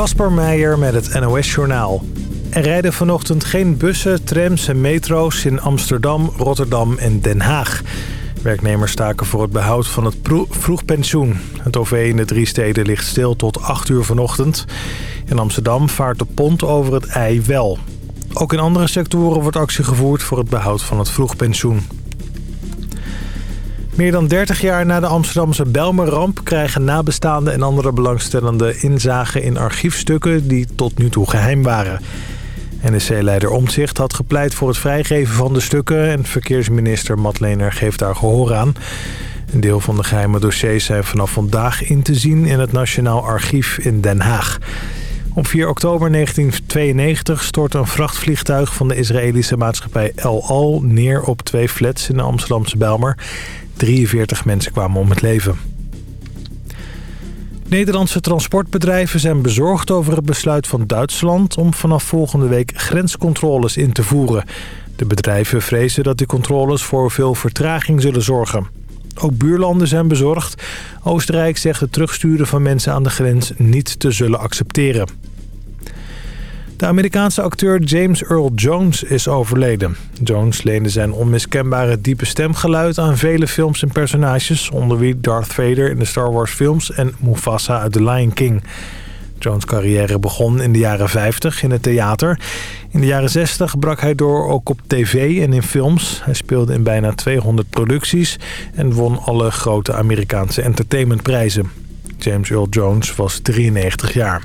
Kasper Meijer met het NOS-journaal. Er rijden vanochtend geen bussen, trams en metro's in Amsterdam, Rotterdam en Den Haag. Werknemers staken voor het behoud van het vroegpensioen. Het OV in de drie steden ligt stil tot 8 uur vanochtend. In Amsterdam vaart de pont over het ei wel. Ook in andere sectoren wordt actie gevoerd voor het behoud van het vroegpensioen. Meer dan 30 jaar na de Amsterdamse Belmerramp krijgen nabestaanden en andere belangstellenden inzagen in archiefstukken die tot nu toe geheim waren. NSC-leider Omtzigt had gepleit voor het vrijgeven van de stukken en verkeersminister Matlener geeft daar gehoor aan. Een deel van de geheime dossiers zijn vanaf vandaag in te zien in het Nationaal Archief in Den Haag. Op 4 oktober 1992 stort een vrachtvliegtuig van de Israëlische maatschappij El Al neer op twee flats in de Amsterdamse Bijlmer. 43 mensen kwamen om het leven. Nederlandse transportbedrijven zijn bezorgd over het besluit van Duitsland... om vanaf volgende week grenscontroles in te voeren. De bedrijven vrezen dat die controles voor veel vertraging zullen zorgen. Ook buurlanden zijn bezorgd. Oostenrijk zegt het terugsturen van mensen aan de grens niet te zullen accepteren. De Amerikaanse acteur James Earl Jones is overleden. Jones leende zijn onmiskenbare diepe stemgeluid aan vele films en personages... onder wie Darth Vader in de Star Wars films en Mufasa uit The Lion King. Jones' carrière begon in de jaren 50 in het theater. In de jaren 60 brak hij door ook op tv en in films. Hij speelde in bijna 200 producties en won alle grote Amerikaanse entertainmentprijzen. James Earl Jones was 93 jaar.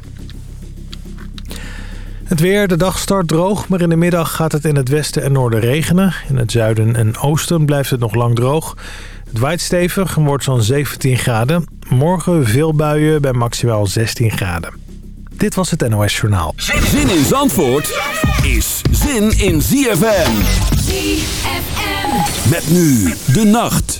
Het weer, de dag start droog, maar in de middag gaat het in het westen en noorden regenen. In het zuiden en oosten blijft het nog lang droog. Het waait stevig en wordt zo'n 17 graden. Morgen veel buien bij maximaal 16 graden. Dit was het NOS Journaal. Zin in Zandvoort is zin in ZFM. ZFM. Met nu de nacht.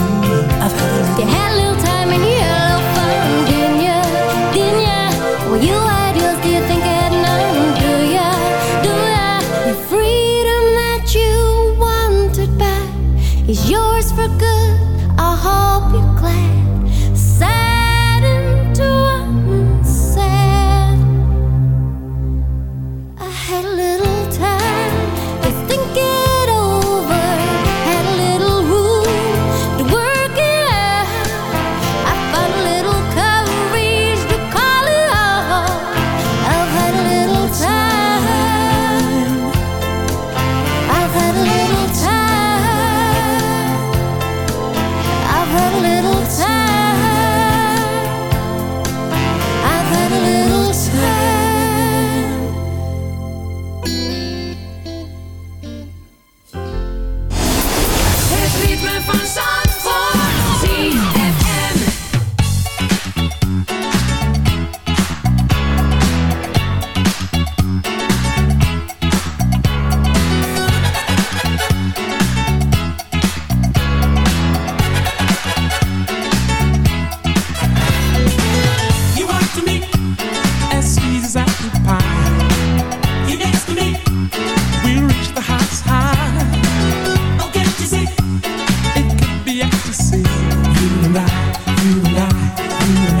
you.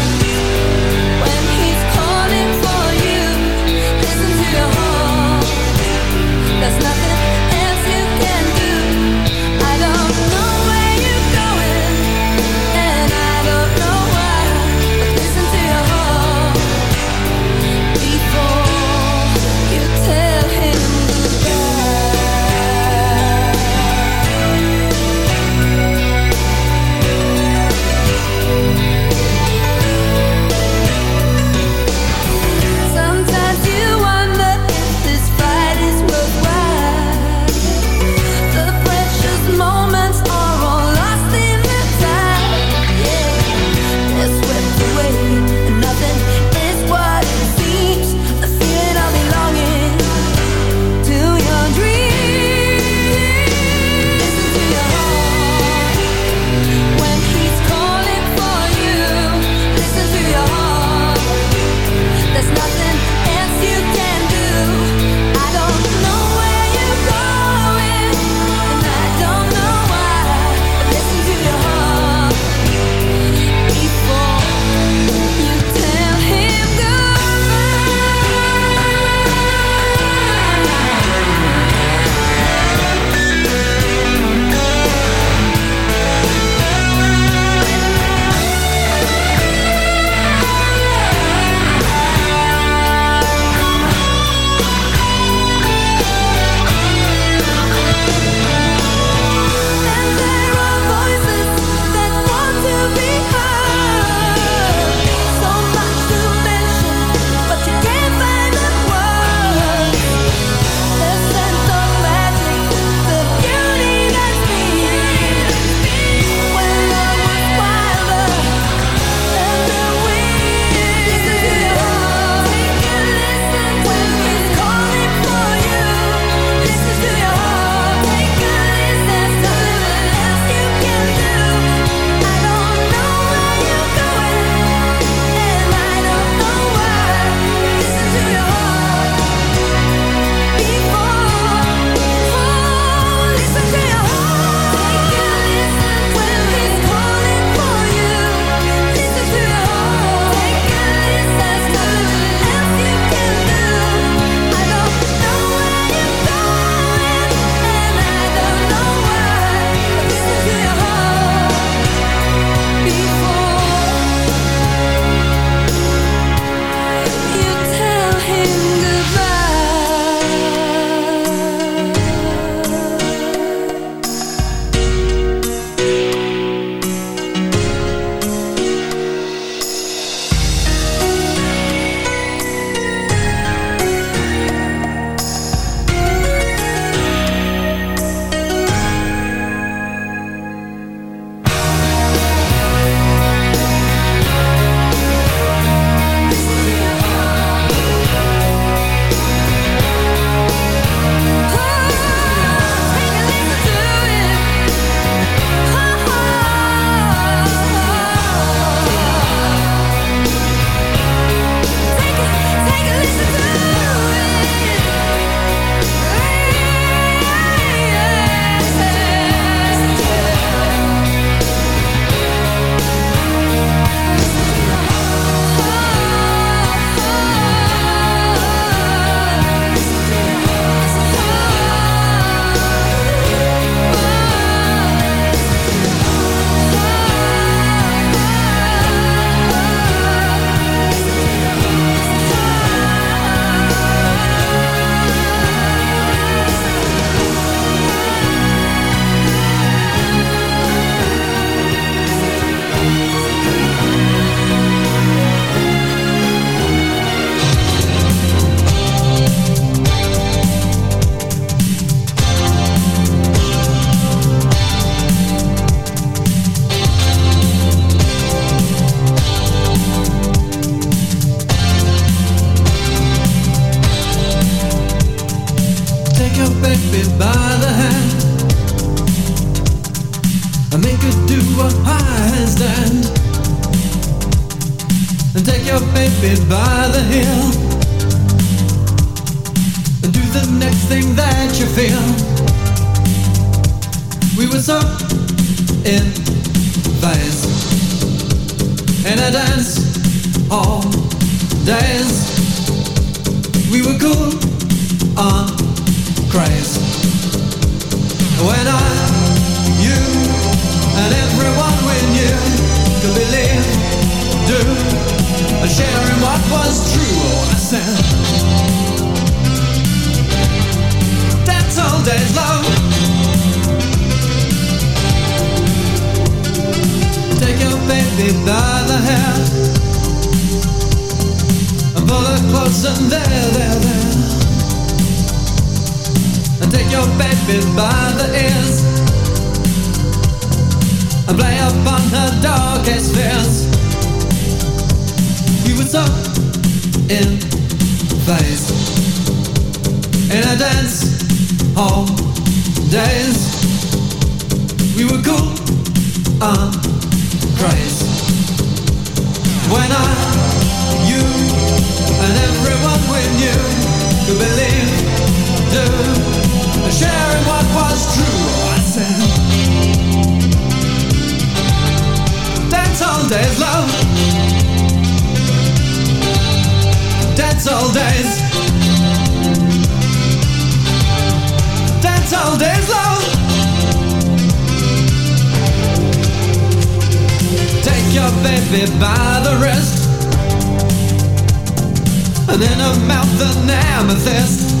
And take your baby by the ears and play upon her darkest fears. We were so in phase in a dance hall days. We were cool on craze when I, you, and everyone we knew could believe, do, in what was true. I said, all days, love. All days. All days, love. Take your baby by the wrist And in her mouth an amethyst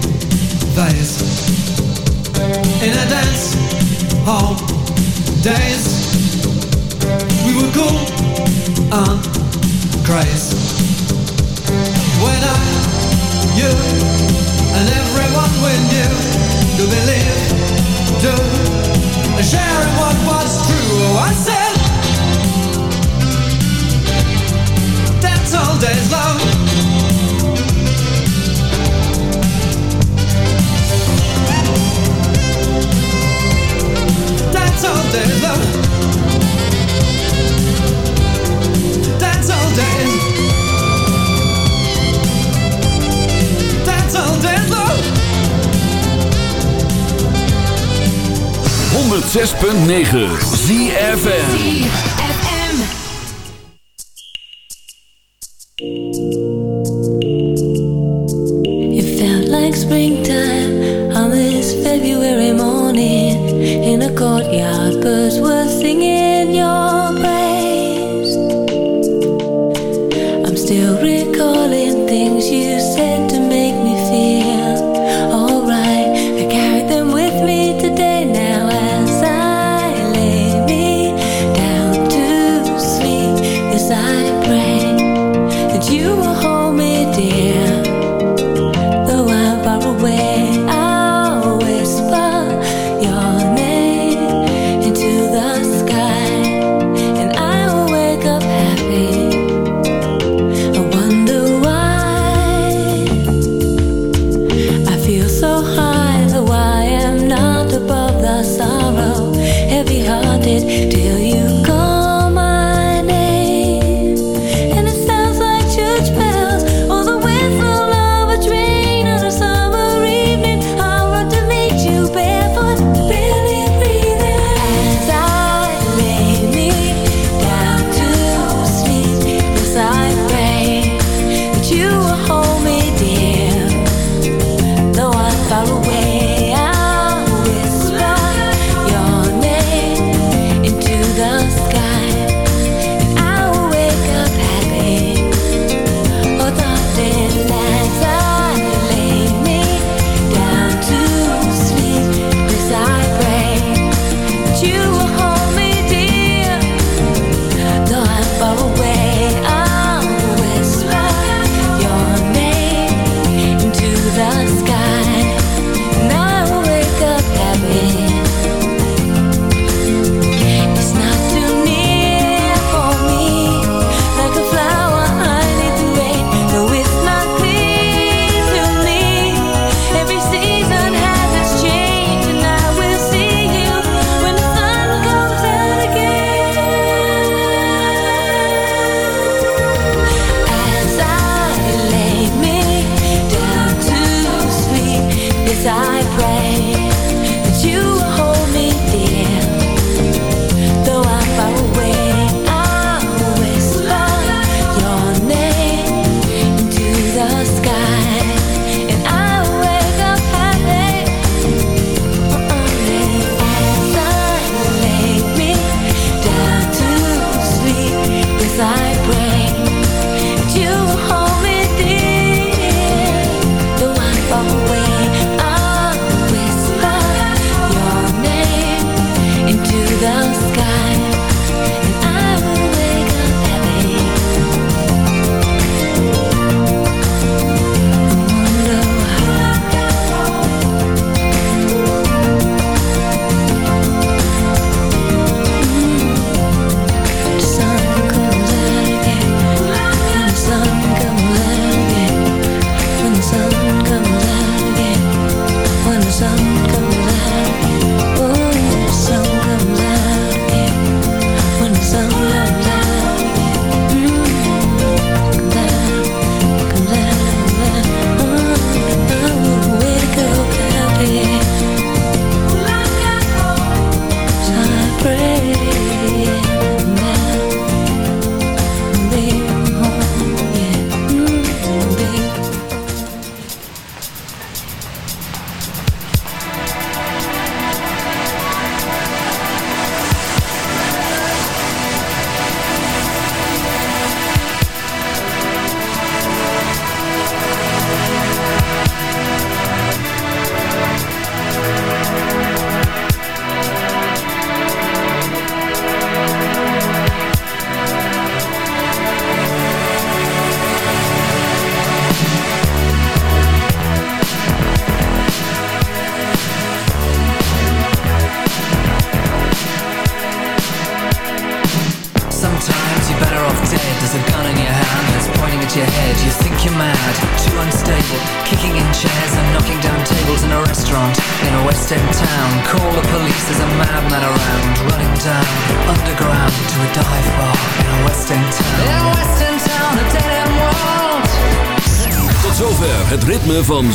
phase In a dance hall days We were cool on craze When I, you and everyone we knew To believe, do sharing what was true. I said, 106.9 ZFN